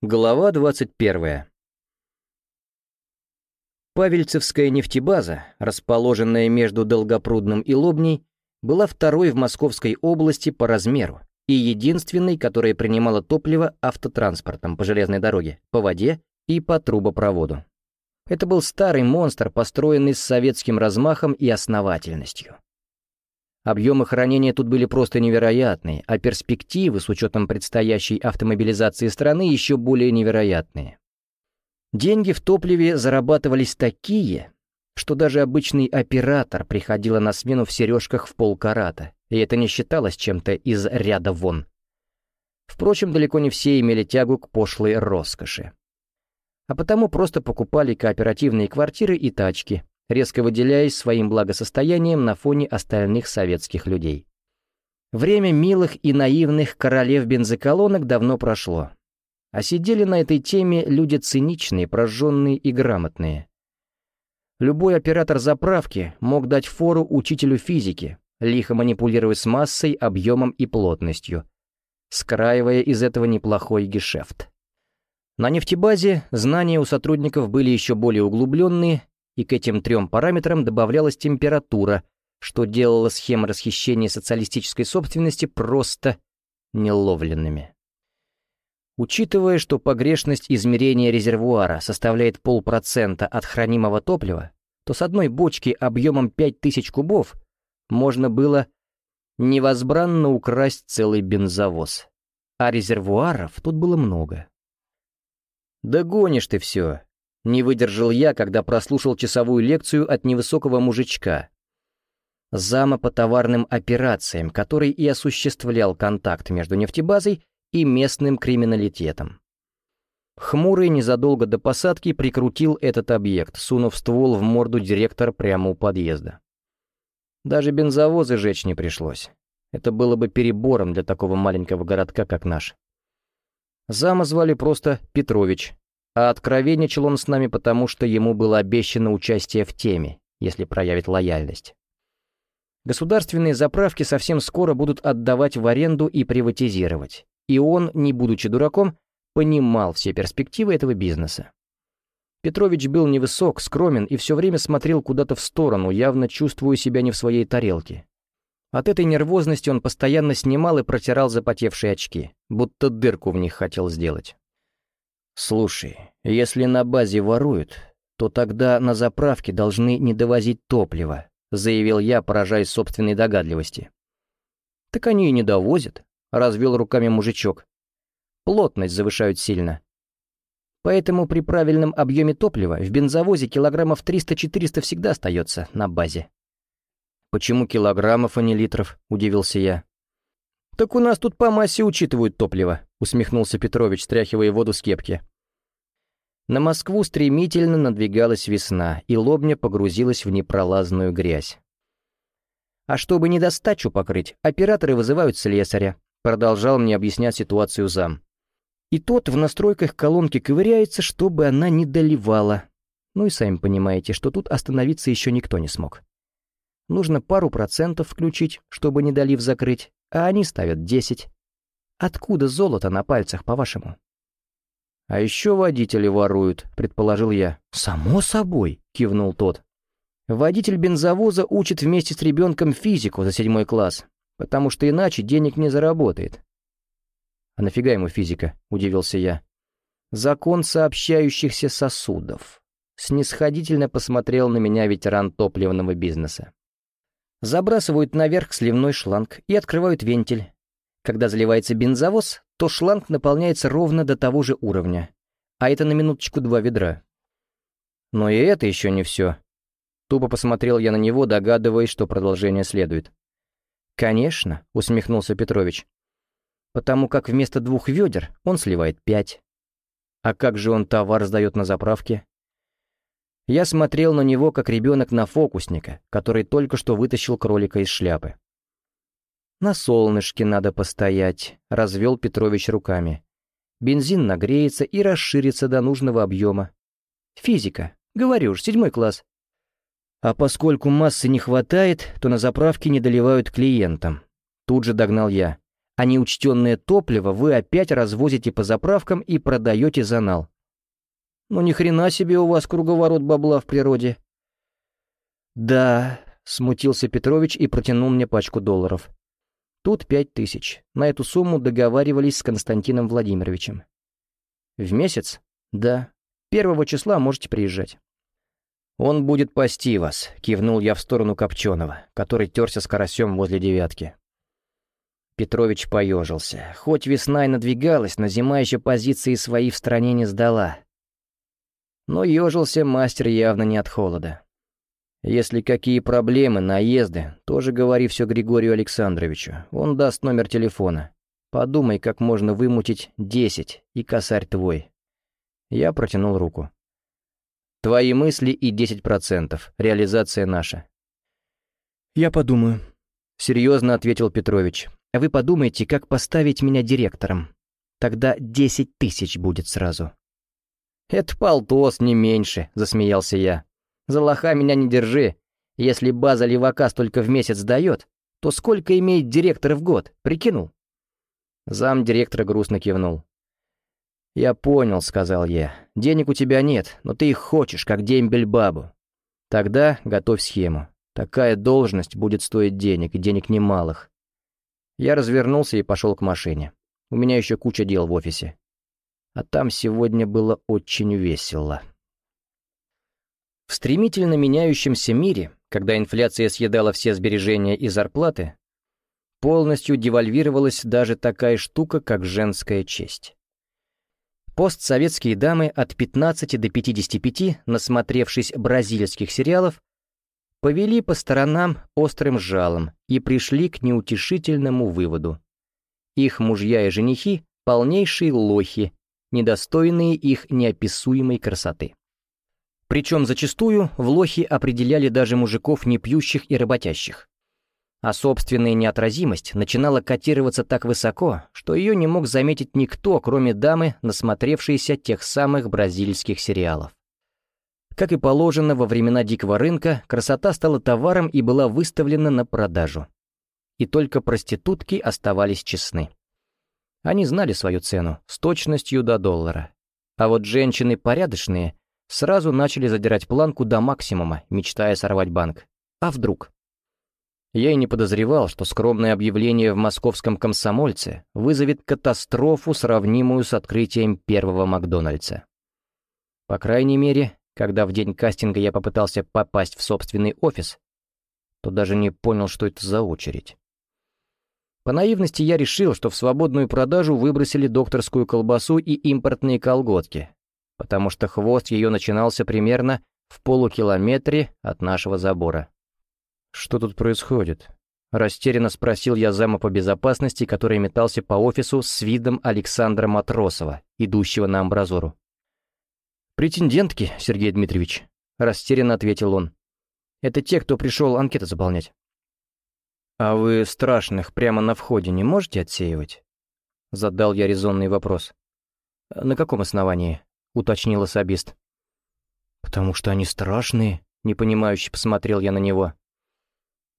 Глава 21. Павельцевская нефтебаза, расположенная между Долгопрудным и Лобней, была второй в Московской области по размеру и единственной, которая принимала топливо автотранспортом по железной дороге, по воде и по трубопроводу. Это был старый монстр, построенный с советским размахом и основательностью. Объемы хранения тут были просто невероятные, а перспективы с учетом предстоящей автомобилизации страны еще более невероятные. Деньги в топливе зарабатывались такие, что даже обычный оператор приходила на смену в сережках в полкарата, и это не считалось чем-то из ряда вон. Впрочем, далеко не все имели тягу к пошлой роскоши. А потому просто покупали кооперативные квартиры и тачки, резко выделяясь своим благосостоянием на фоне остальных советских людей. Время милых и наивных королев бензоколонок давно прошло. А сидели на этой теме люди циничные, прожженные и грамотные. Любой оператор заправки мог дать фору учителю физики, лихо манипулируя с массой, объемом и плотностью, скраивая из этого неплохой гешефт. На нефтебазе знания у сотрудников были еще более углубленные и к этим трем параметрам добавлялась температура, что делало схемы расхищения социалистической собственности просто неловленными. Учитывая, что погрешность измерения резервуара составляет полпроцента от хранимого топлива, то с одной бочки объемом 5000 кубов можно было невозбранно украсть целый бензовоз. А резервуаров тут было много. «Да гонишь ты все!» Не выдержал я, когда прослушал часовую лекцию от невысокого мужичка. Зама по товарным операциям, который и осуществлял контакт между нефтебазой и местным криминалитетом. Хмурый незадолго до посадки прикрутил этот объект, сунув ствол в морду директора прямо у подъезда. Даже бензовозы жечь не пришлось. Это было бы перебором для такого маленького городка, как наш. Зама звали просто Петрович, а откровенничал он с нами потому, что ему было обещано участие в теме, если проявит лояльность. Государственные заправки совсем скоро будут отдавать в аренду и приватизировать, и он, не будучи дураком, понимал все перспективы этого бизнеса. Петрович был невысок, скромен и все время смотрел куда-то в сторону, явно чувствуя себя не в своей тарелке. От этой нервозности он постоянно снимал и протирал запотевшие очки, будто дырку в них хотел сделать. «Слушай, если на базе воруют, то тогда на заправке должны не довозить топливо», заявил я, поражаясь собственной догадливости. «Так они и не довозят», — развел руками мужичок. «Плотность завышают сильно. Поэтому при правильном объеме топлива в бензовозе килограммов 300-400 всегда остается на базе». «Почему килограммов, а не литров?» — удивился я. «Так у нас тут по массе учитывают топливо», — усмехнулся Петрович, стряхивая воду с кепки. На Москву стремительно надвигалась весна, и Лобня погрузилась в непролазную грязь. «А чтобы недостачу покрыть, операторы вызывают слесаря», — продолжал мне объяснять ситуацию зам. И тот в настройках колонки ковыряется, чтобы она не доливала. Ну и сами понимаете, что тут остановиться еще никто не смог. Нужно пару процентов включить, чтобы недолив закрыть, а они ставят 10. Откуда золото на пальцах, по-вашему? А еще водители воруют, предположил я. Само собой, кивнул тот. Водитель бензовоза учит вместе с ребенком физику за седьмой класс, потому что иначе денег не заработает. А нафига ему физика? Удивился я. Закон сообщающихся сосудов. Снисходительно посмотрел на меня ветеран топливного бизнеса. Забрасывают наверх сливной шланг и открывают вентиль. Когда заливается бензовоз, то шланг наполняется ровно до того же уровня. А это на минуточку два ведра. Но и это еще не все. Тупо посмотрел я на него, догадываясь, что продолжение следует. «Конечно», — усмехнулся Петрович. «Потому как вместо двух ведер он сливает пять. А как же он товар сдает на заправке? Я смотрел на него, как ребенок на фокусника, который только что вытащил кролика из шляпы. «На солнышке надо постоять», — развел Петрович руками. «Бензин нагреется и расширится до нужного объема. Физика. Говорю ж, седьмой класс». А поскольку массы не хватает, то на заправке не доливают клиентам. Тут же догнал я. а неучтенное топливо вы опять развозите по заправкам и продаете за нал. Ну ни хрена себе у вас круговорот бабла в природе. Да, смутился Петрович и протянул мне пачку долларов. Тут пять тысяч. На эту сумму договаривались с Константином Владимировичем. В месяц? Да. Первого числа можете приезжать. «Он будет пасти вас», — кивнул я в сторону Копченого, который терся с карасем возле девятки. Петрович поежился. Хоть весна и надвигалась, но зима еще позиции свои в стране не сдала. Но ежился мастер явно не от холода. Если какие проблемы, наезды, тоже говори все Григорию Александровичу. Он даст номер телефона. Подумай, как можно вымутить десять, и косарь твой. Я протянул руку. Твои мысли и десять процентов. Реализация наша. Я подумаю. Серьезно ответил Петрович. Вы подумайте, как поставить меня директором. Тогда десять тысяч будет сразу». «Это полтос, не меньше», — засмеялся я. «За лоха меня не держи. Если база левака столько в месяц дает, то сколько имеет директор в год, прикинул?» Зам директора грустно кивнул. «Я понял», — сказал я. «Денег у тебя нет, но ты их хочешь, как дембель бабу. Тогда готовь схему. Такая должность будет стоить денег, и денег немалых. Я развернулся и пошел к машине. У меня еще куча дел в офисе. А там сегодня было очень весело. В стремительно меняющемся мире, когда инфляция съедала все сбережения и зарплаты, полностью девальвировалась даже такая штука, как женская честь. Постсоветские дамы от 15 до 55, насмотревшись бразильских сериалов, повели по сторонам острым жалом и пришли к неутешительному выводу. Их мужья и женихи — полнейшие лохи, недостойные их неописуемой красоты. Причем зачастую в лохи определяли даже мужиков непьющих и работящих. А собственная неотразимость начинала котироваться так высоко, что ее не мог заметить никто, кроме дамы, насмотревшейся тех самых бразильских сериалов. Как и положено во времена дикого рынка, красота стала товаром и была выставлена на продажу. И только проститутки оставались честны. Они знали свою цену с точностью до доллара. А вот женщины порядочные сразу начали задирать планку до максимума, мечтая сорвать банк. А вдруг? Я и не подозревал, что скромное объявление в московском комсомольце вызовет катастрофу, сравнимую с открытием первого Макдональдса. По крайней мере, когда в день кастинга я попытался попасть в собственный офис, то даже не понял, что это за очередь. По наивности я решил, что в свободную продажу выбросили докторскую колбасу и импортные колготки, потому что хвост ее начинался примерно в полукилометре от нашего забора. «Что тут происходит?» Растерянно спросил я зама по безопасности, который метался по офису с видом Александра Матросова, идущего на амбразуру. «Претендентки, Сергей Дмитриевич», — растерянно ответил он. «Это те, кто пришел анкеты заполнять». «А вы страшных прямо на входе не можете отсеивать?» Задал я резонный вопрос. «На каком основании?» — уточнил особист. «Потому что они страшные», — непонимающе посмотрел я на него.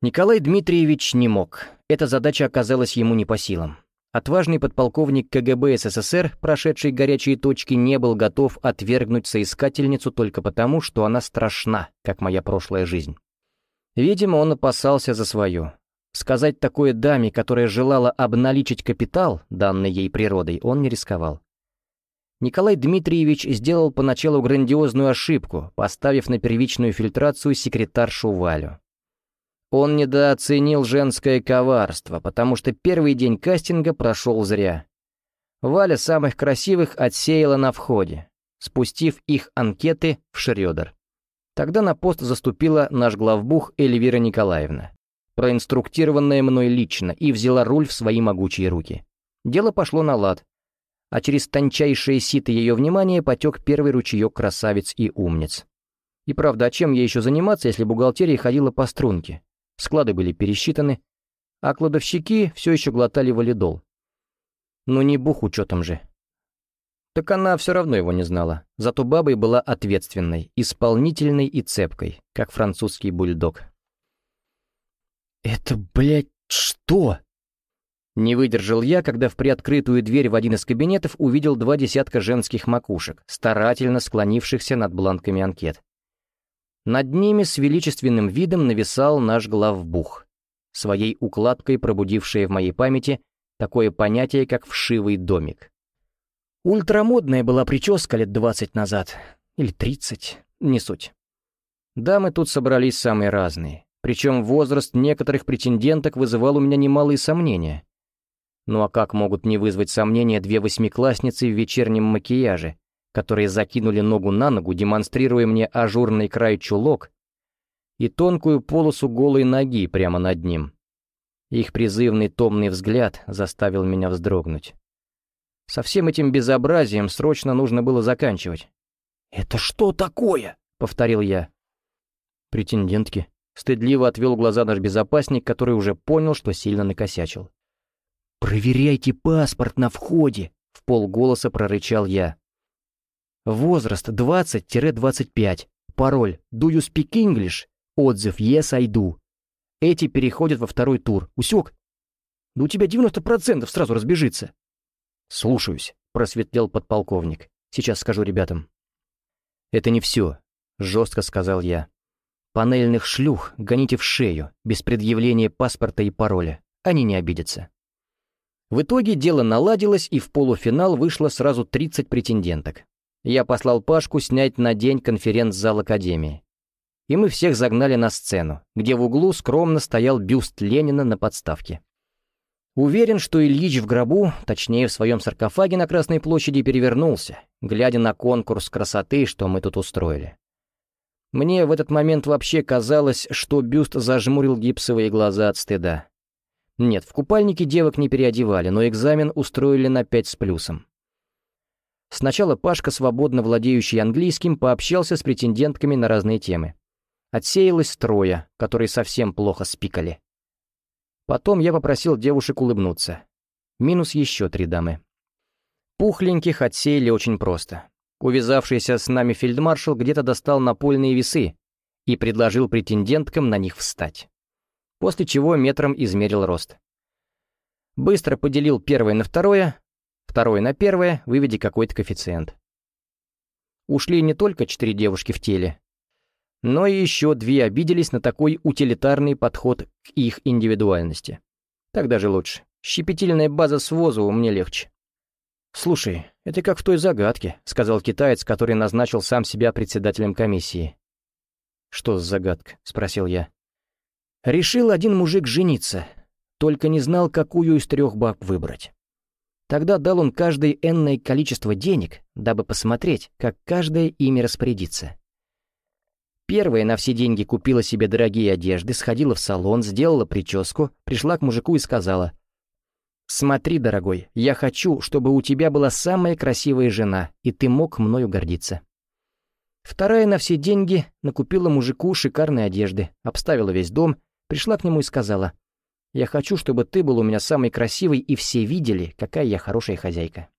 Николай Дмитриевич не мог. Эта задача оказалась ему не по силам. Отважный подполковник КГБ СССР, прошедший горячие точки, не был готов отвергнуть соискательницу только потому, что она страшна, как моя прошлая жизнь. Видимо, он опасался за свою. Сказать такое даме, которая желала обналичить капитал, данный ей природой, он не рисковал. Николай Дмитриевич сделал поначалу грандиозную ошибку, поставив на первичную фильтрацию секретаршу Валю. Он недооценил женское коварство, потому что первый день кастинга прошел зря. Валя самых красивых отсеяла на входе, спустив их анкеты в Шрёдер. Тогда на пост заступила наш главбух Эльвира Николаевна, проинструктированная мной лично, и взяла руль в свои могучие руки. Дело пошло на лад, а через тончайшие ситы ее внимания потек первый ручеек красавиц и умниц. И правда, а чем ей еще заниматься, если бухгалтерия ходила по струнке? Склады были пересчитаны, а кладовщики все еще глотали валидол. Ну не бух учетом же. Так она все равно его не знала. Зато бабой была ответственной, исполнительной и цепкой, как французский бульдог. «Это, блядь, что?» Не выдержал я, когда в приоткрытую дверь в один из кабинетов увидел два десятка женских макушек, старательно склонившихся над бланками анкет. Над ними с величественным видом нависал наш главбух, своей укладкой пробудившее в моей памяти такое понятие, как «вшивый домик». Ультрамодная была прическа лет двадцать назад, или тридцать, не суть. Дамы тут собрались самые разные, причем возраст некоторых претенденток вызывал у меня немалые сомнения. Ну а как могут не вызвать сомнения две восьмиклассницы в вечернем макияже, которые закинули ногу на ногу, демонстрируя мне ажурный край чулок и тонкую полосу голой ноги прямо над ним. Их призывный томный взгляд заставил меня вздрогнуть. Со всем этим безобразием срочно нужно было заканчивать. «Это что такое?» — повторил я. «Претендентки». Стыдливо отвел глаза наш безопасник, который уже понял, что сильно накосячил. «Проверяйте паспорт на входе», — в полголоса прорычал я. Возраст 20-25. Пароль «Do you speak English?» Отзыв «Yes, I do». Эти переходят во второй тур. Усек? Да у тебя 90% сразу разбежится. Слушаюсь, просветлел подполковник. Сейчас скажу ребятам. Это не все, жестко сказал я. Панельных шлюх гоните в шею, без предъявления паспорта и пароля. Они не обидятся. В итоге дело наладилось, и в полуфинал вышло сразу 30 претенденток. Я послал Пашку снять на день конференц-зал Академии. И мы всех загнали на сцену, где в углу скромно стоял бюст Ленина на подставке. Уверен, что Ильич в гробу, точнее в своем саркофаге на Красной площади, перевернулся, глядя на конкурс красоты, что мы тут устроили. Мне в этот момент вообще казалось, что бюст зажмурил гипсовые глаза от стыда. Нет, в купальнике девок не переодевали, но экзамен устроили на пять с плюсом. Сначала Пашка, свободно владеющий английским, пообщался с претендентками на разные темы. Отсеялось трое, которые совсем плохо спикали. Потом я попросил девушек улыбнуться. Минус еще три дамы. Пухленьких отсеяли очень просто. Увязавшийся с нами фельдмаршал где-то достал напольные весы и предложил претенденткам на них встать. После чего метром измерил рост. Быстро поделил первое на второе, второе на первое, выведя какой-то коэффициент. Ушли не только четыре девушки в теле, но и еще две обиделись на такой утилитарный подход к их индивидуальности. Так даже лучше. Щепетильная база с возу мне легче. «Слушай, это как в той загадке», — сказал китаец, который назначил сам себя председателем комиссии. «Что за загадка?» — спросил я. «Решил один мужик жениться, только не знал, какую из трех баб выбрать. Тогда дал он каждой энное количество денег, дабы посмотреть, как каждая ими распорядится. Первая на все деньги купила себе дорогие одежды, сходила в салон, сделала прическу, пришла к мужику и сказала, «Смотри, дорогой, я хочу, чтобы у тебя была самая красивая жена, и ты мог мною гордиться». Вторая на все деньги накупила мужику шикарной одежды, обставила весь дом, пришла к нему и сказала, я хочу, чтобы ты был у меня самый красивый, и все видели, какая я хорошая хозяйка.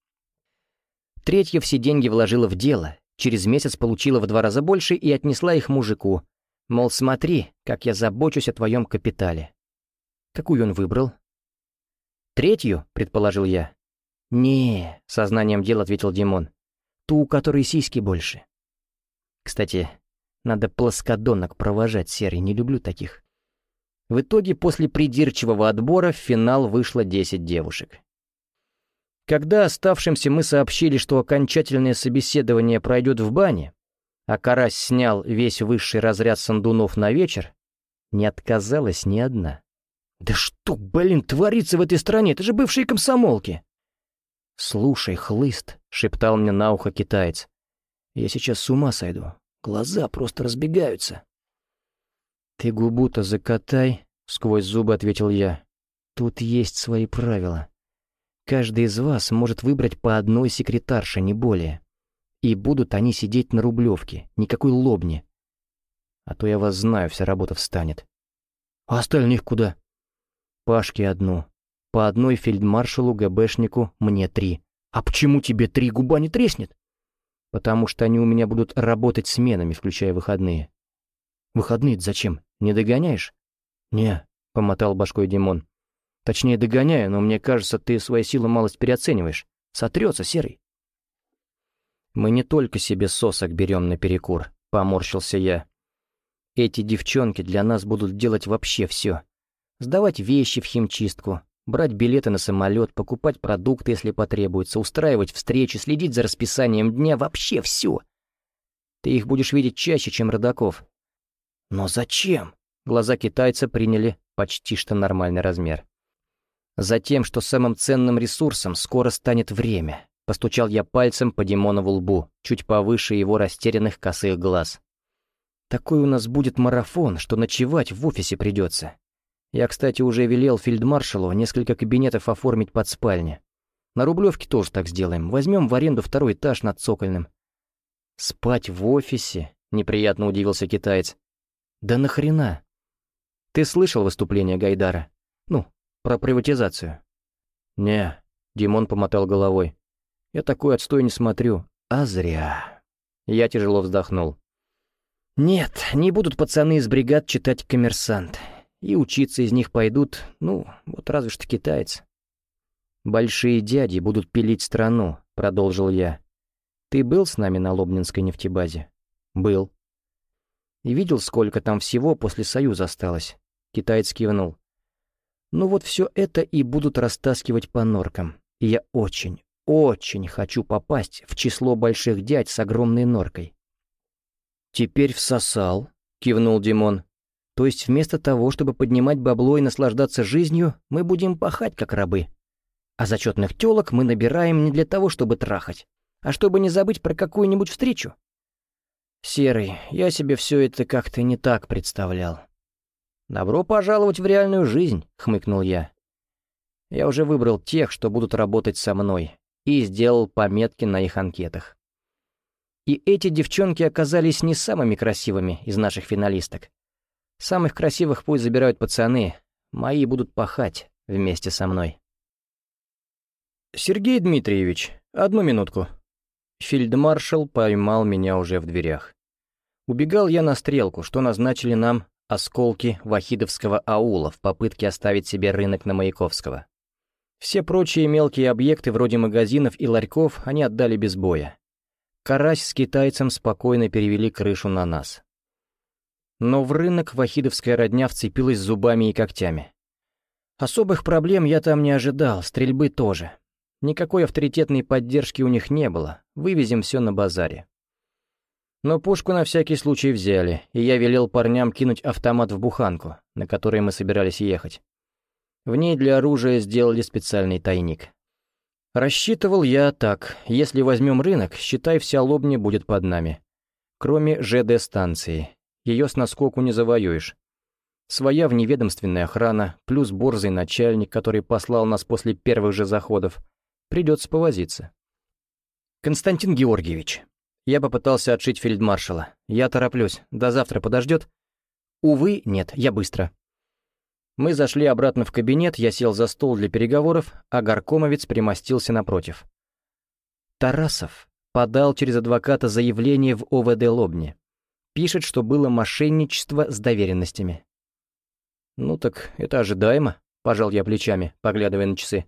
Третья все деньги вложила в дело, через месяц получила в два раза больше и отнесла их мужику. Мол, смотри, как я забочусь о твоем капитале. Какую он выбрал? Третью, предположил я. не сознанием дела ответил Димон. Ту, у которой сиськи больше. Кстати, надо плоскодонок провожать, Серый, не люблю таких. В итоге после придирчивого отбора в финал вышло 10 девушек. Когда оставшимся мы сообщили, что окончательное собеседование пройдет в бане, а Карась снял весь высший разряд сандунов на вечер, не отказалась ни одна. «Да что, блин, творится в этой стране? Это же бывшие комсомолки!» «Слушай, хлыст», — шептал мне на ухо китаец. «Я сейчас с ума сойду. Глаза просто разбегаются». «Ты губу-то закатай», — сквозь зубы ответил я. «Тут есть свои правила. Каждый из вас может выбрать по одной секретарше, не более. И будут они сидеть на Рублевке, никакой лобни. А то я вас знаю, вся работа встанет. А остальных куда? Пашке одну. По одной фельдмаршалу, ГБшнику, мне три. А почему тебе три губа не треснет? Потому что они у меня будут работать сменами, включая выходные. Выходные зачем? Не догоняешь?» «Не», — помотал башкой Димон. Точнее, догоняю, но мне кажется, ты свои силы малость переоцениваешь. Сотрется, Серый. Мы не только себе сосок берем наперекур, поморщился я. Эти девчонки для нас будут делать вообще все. Сдавать вещи в химчистку, брать билеты на самолет, покупать продукты, если потребуется, устраивать встречи, следить за расписанием дня, вообще все. Ты их будешь видеть чаще, чем родаков. Но зачем? Глаза китайца приняли почти что нормальный размер. Затем, что самым ценным ресурсом скоро станет время. Постучал я пальцем по Димонову лбу, чуть повыше его растерянных косых глаз. Такой у нас будет марафон, что ночевать в офисе придется. Я, кстати, уже велел фельдмаршалу несколько кабинетов оформить под спальни. На Рублевке тоже так сделаем. Возьмем в аренду второй этаж над Цокольным. «Спать в офисе?» — неприятно удивился китаец. «Да нахрена?» «Ты слышал выступление Гайдара? Ну, про приватизацию?» «Не», — Димон помотал головой. «Я такой отстой не смотрю. А зря». Я тяжело вздохнул. «Нет, не будут пацаны из бригад читать «Коммерсант». И учиться из них пойдут, ну, вот разве что китаец. «Большие дяди будут пилить страну», — продолжил я. Ты был с нами на Лобнинской нефтебазе? Был. И видел, сколько там всего после Союза осталось? Китаец кивнул. Ну вот все это и будут растаскивать по норкам. И я очень, очень хочу попасть в число больших дядь с огромной норкой. «Теперь всосал», — кивнул Димон. «То есть вместо того, чтобы поднимать бабло и наслаждаться жизнью, мы будем пахать как рабы. А зачетных телок мы набираем не для того, чтобы трахать, а чтобы не забыть про какую-нибудь встречу. Серый, я себе все это как-то не так представлял. «Добро пожаловать в реальную жизнь», — хмыкнул я. Я уже выбрал тех, что будут работать со мной, и сделал пометки на их анкетах. И эти девчонки оказались не самыми красивыми из наших финалисток. Самых красивых пусть забирают пацаны, мои будут пахать вместе со мной. «Сергей Дмитриевич, одну минутку», Фельдмаршал поймал меня уже в дверях. Убегал я на стрелку, что назначили нам осколки Вахидовского аула в попытке оставить себе рынок на Маяковского. Все прочие мелкие объекты, вроде магазинов и ларьков, они отдали без боя. Карась с китайцем спокойно перевели крышу на нас. Но в рынок вахидовская родня вцепилась зубами и когтями. Особых проблем я там не ожидал, стрельбы тоже. Никакой авторитетной поддержки у них не было, вывезем все на базаре. Но пушку на всякий случай взяли, и я велел парням кинуть автомат в буханку, на которой мы собирались ехать. В ней для оружия сделали специальный тайник. Рассчитывал я так, если возьмем рынок, считай, вся лобня будет под нами. Кроме ЖД-станции. Ее с наскоку не завоюешь. Своя вневедомственная охрана, плюс борзый начальник, который послал нас после первых же заходов — Придется повозиться. Константин Георгиевич. Я попытался отшить фельдмаршала. Я тороплюсь. До завтра подождет? Увы, нет, я быстро. Мы зашли обратно в кабинет, я сел за стол для переговоров, а горкомовец примостился напротив. Тарасов подал через адвоката заявление в ОВД Лобни. Пишет, что было мошенничество с доверенностями. «Ну так это ожидаемо», — пожал я плечами, поглядывая на часы.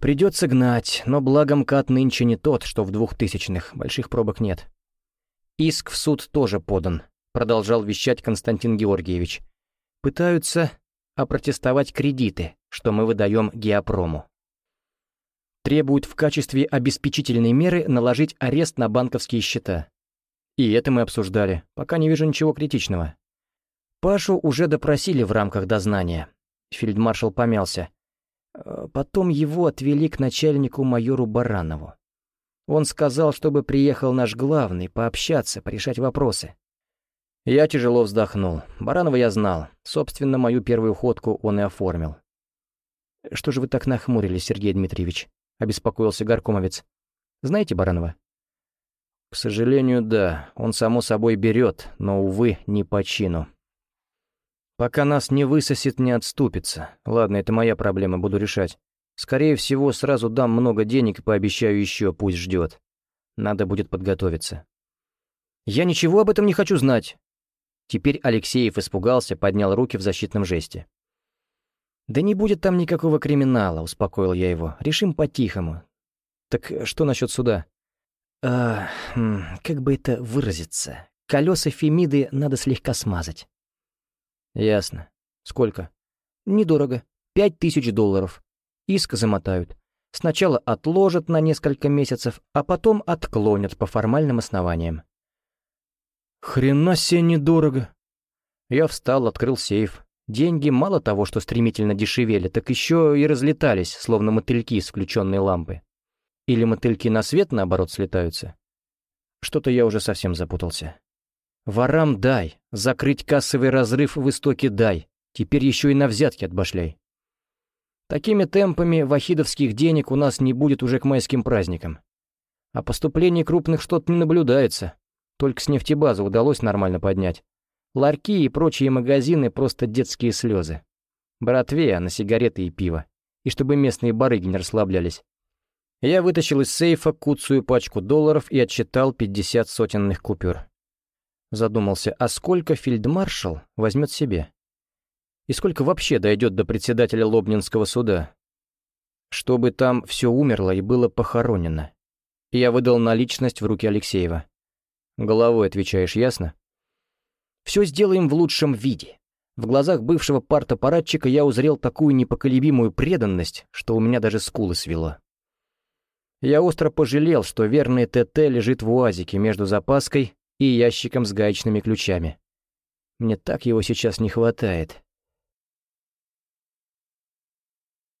Придется гнать, но благом кат нынче не тот, что в двухтысячных, больших пробок нет. Иск в суд тоже подан, продолжал вещать Константин Георгиевич. Пытаются опротестовать кредиты, что мы выдаем Геопрому. Требуют в качестве обеспечительной меры наложить арест на банковские счета. И это мы обсуждали, пока не вижу ничего критичного. Пашу уже допросили в рамках дознания. Фельдмаршал помялся. Э, потом его отвели к начальнику майору Баранову. Он сказал, чтобы приехал наш главный, пообщаться, порешать вопросы. Я тяжело вздохнул. Баранова я знал. Собственно, мою первую ходку он и оформил. «Что же вы так нахмурились, Сергей Дмитриевич?» — обеспокоился Горкомовец. «Знаете Баранова?» «К сожалению, да. Он, само собой, берет, но, увы, не по чину. Пока нас не высосет, не отступится. Ладно, это моя проблема, буду решать. Скорее всего, сразу дам много денег и пообещаю еще, пусть ждет. Надо будет подготовиться. Я ничего об этом не хочу знать. Теперь Алексеев испугался, поднял руки в защитном жесте. «Да не будет там никакого криминала», — успокоил я его. «Решим по-тихому. Так что насчет суда?» «А, хм, как бы это выразиться? Колеса Фемиды надо слегка смазать». «Ясно. Сколько?» «Недорого. Пять тысяч долларов. Иск замотают. Сначала отложат на несколько месяцев, а потом отклонят по формальным основаниям». «Хрена себе недорого!» Я встал, открыл сейф. Деньги мало того, что стремительно дешевели, так еще и разлетались, словно мотыльки с включенной лампы. Или мотыльки на свет, наоборот, слетаются. Что-то я уже совсем запутался. Ворам дай, закрыть кассовый разрыв в истоке дай, теперь еще и на взятки отбашляй. Такими темпами вахидовских денег у нас не будет уже к майским праздникам. А поступлений крупных что-то не наблюдается. Только с нефтебазы удалось нормально поднять. Ларьки и прочие магазины — просто детские слезы. Братве, а на сигареты и пиво. И чтобы местные барыги не расслаблялись. Я вытащил из сейфа куцую пачку долларов и отчитал 50 сотенных купюр. Задумался, а сколько фельдмаршал возьмет себе? И сколько вообще дойдет до председателя Лобнинского суда? Чтобы там все умерло и было похоронено. Я выдал наличность в руки Алексеева. Головой отвечаешь, ясно? Все сделаем в лучшем виде. В глазах бывшего партапаратчика я узрел такую непоколебимую преданность, что у меня даже скулы свело. Я остро пожалел, что верный ТТ лежит в уазике между запаской и ящиком с гаечными ключами. Мне так его сейчас не хватает.